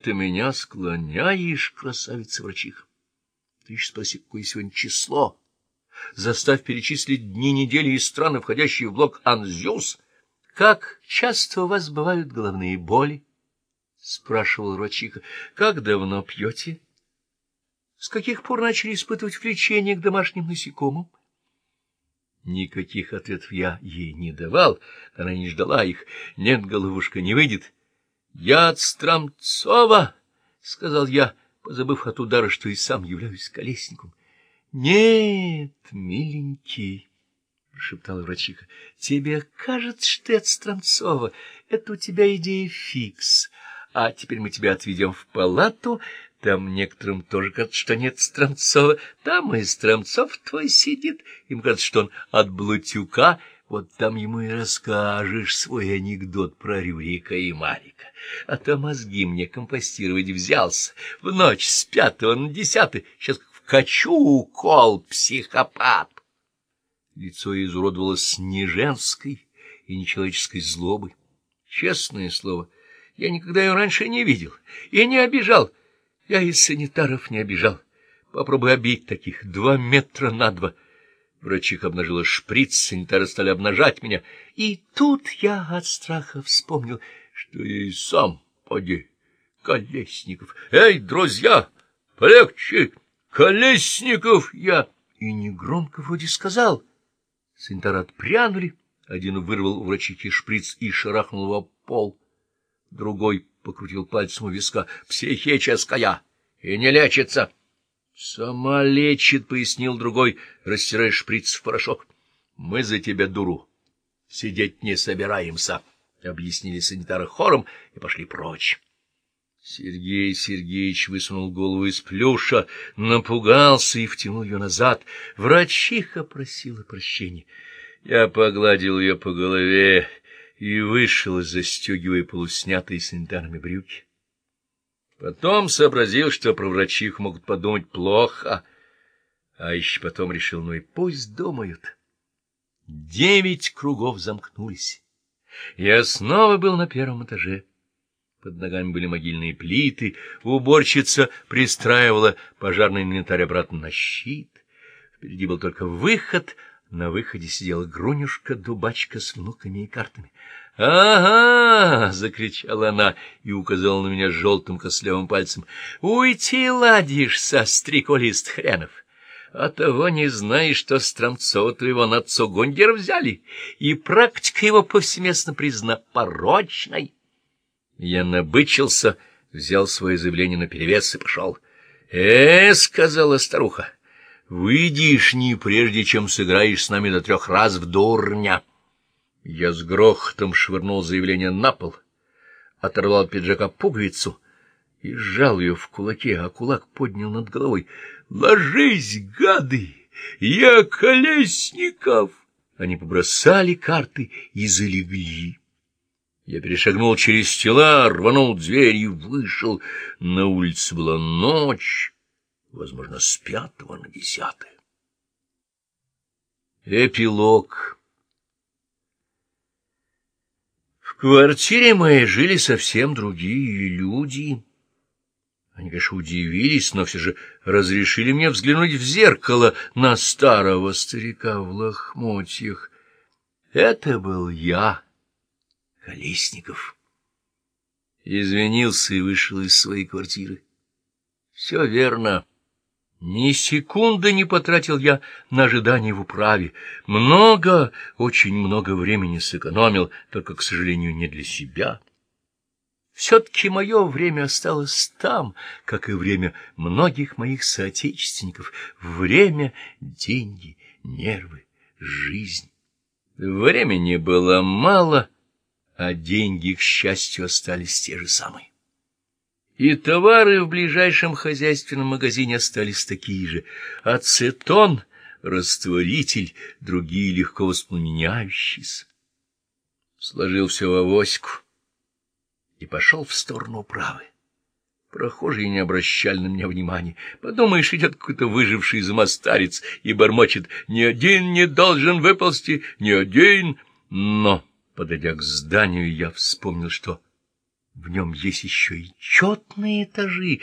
Ты меня склоняешь, красавица-врачиха. Ты еще спроси, какое сегодня число. Заставь перечислить дни недели и страны, входящие в блок Анзюс. Как часто у вас бывают головные боли? — спрашивал врачиха. — Как давно пьете? С каких пор начали испытывать влечение к домашним насекомым? Никаких ответов я ей не давал, она не ждала их. Нет, головушка, не выйдет. — Я от Страмцова, — сказал я, позабыв от удара, что и сам являюсь колесником. — Нет, миленький, — шептала врачиха, — тебе кажется, что ты от Страмцова. Это у тебя идея фикс. А теперь мы тебя отведем в палату, там некоторым тоже кажется, что нет Страмцова. Там и Страмцов твой сидит. Им кажется, что он от Блутюка. Вот там ему и расскажешь свой анекдот про Рюрика и Марика. А то мозги мне компостировать взялся. В ночь с пятого на десятый. Сейчас вкачу укол, психопат. Лицо изуродовалось не женской и нечеловеческой злобой. Честное слово, я никогда ее раньше не видел и не обижал. Я и санитаров не обижал. Попробуй обидеть таких. Два метра на два. Врачиха обнажила шприц, санитары стали обнажать меня. И тут я от страха вспомнил, что я и сам, поди, Колесников. Эй, друзья, полегче, Колесников я! И негромко вроде сказал. Санитары отпрянули. Один вырвал у врачихи шприц и шарахнул его пол. Другой покрутил пальцем у виска. — Психическая! И не лечится! — Сама лечит, — пояснил другой, растирая шприц в порошок. — Мы за тебя, дуру, сидеть не собираемся, — объяснили санитары хором и пошли прочь. Сергей Сергеевич высунул голову из плюша, напугался и втянул ее назад. Врачиха просила прощения. Я погладил ее по голове и вышел, застегивая полуснятые санитарными брюки. Потом сообразил, что про врачих могут подумать плохо, а еще потом решил, ну и пусть думают. Девять кругов замкнулись. Я снова был на первом этаже. Под ногами были могильные плиты, уборщица пристраивала пожарный инвентарь обратно на щит. Впереди был только выход — на выходе сидела Грунюшка-дубачка с внуками и картами. «Ага!» — закричала она и указала на меня желтым кослевым пальцем. «Уйти ладишься, стреколист хренов! А того не знаешь, что Стромцова твоего на Цугундер взяли, и практика его повсеместно признана порочной!» Я набычился, взял свое заявление наперевес и пошел. «Э, — сказала старуха, — Выйдешь не прежде, чем сыграешь с нами до трех раз в дурня. Я с грохотом швырнул заявление на пол, оторвал от пиджака пуговицу и сжал ее в кулаке, а кулак поднял над головой. «Ложись, гады! Я Колесников!» Они побросали карты и залегли. Я перешагнул через тела, рванул дверь и вышел. На улице была ночь возможно, с пятого на десятое. Эпилог В квартире моей жили совсем другие люди. Они, конечно, удивились, но все же разрешили мне взглянуть в зеркало на старого старика в лохмотьях. Это был я, Колесников. Извинился и вышел из своей квартиры. Все верно. Ни секунды не потратил я на ожидание в управе. Много, очень много времени сэкономил, только, к сожалению, не для себя. Все-таки мое время осталось там, как и время многих моих соотечественников. Время, деньги, нервы, жизнь. Времени было мало, а деньги, к счастью, остались те же самые. И товары в ближайшем хозяйственном магазине остались такие же. Ацетон, растворитель, другие легко воспламеняющиеся. Сложил все в авоську и пошел в сторону управы. Прохожие не обращали на меня внимания. Подумаешь, идет какой-то выживший из старец и бормочет «Ни один не должен выползти, ни один!» Но, подойдя к зданию, я вспомнил, что В нем есть еще и четные этажи,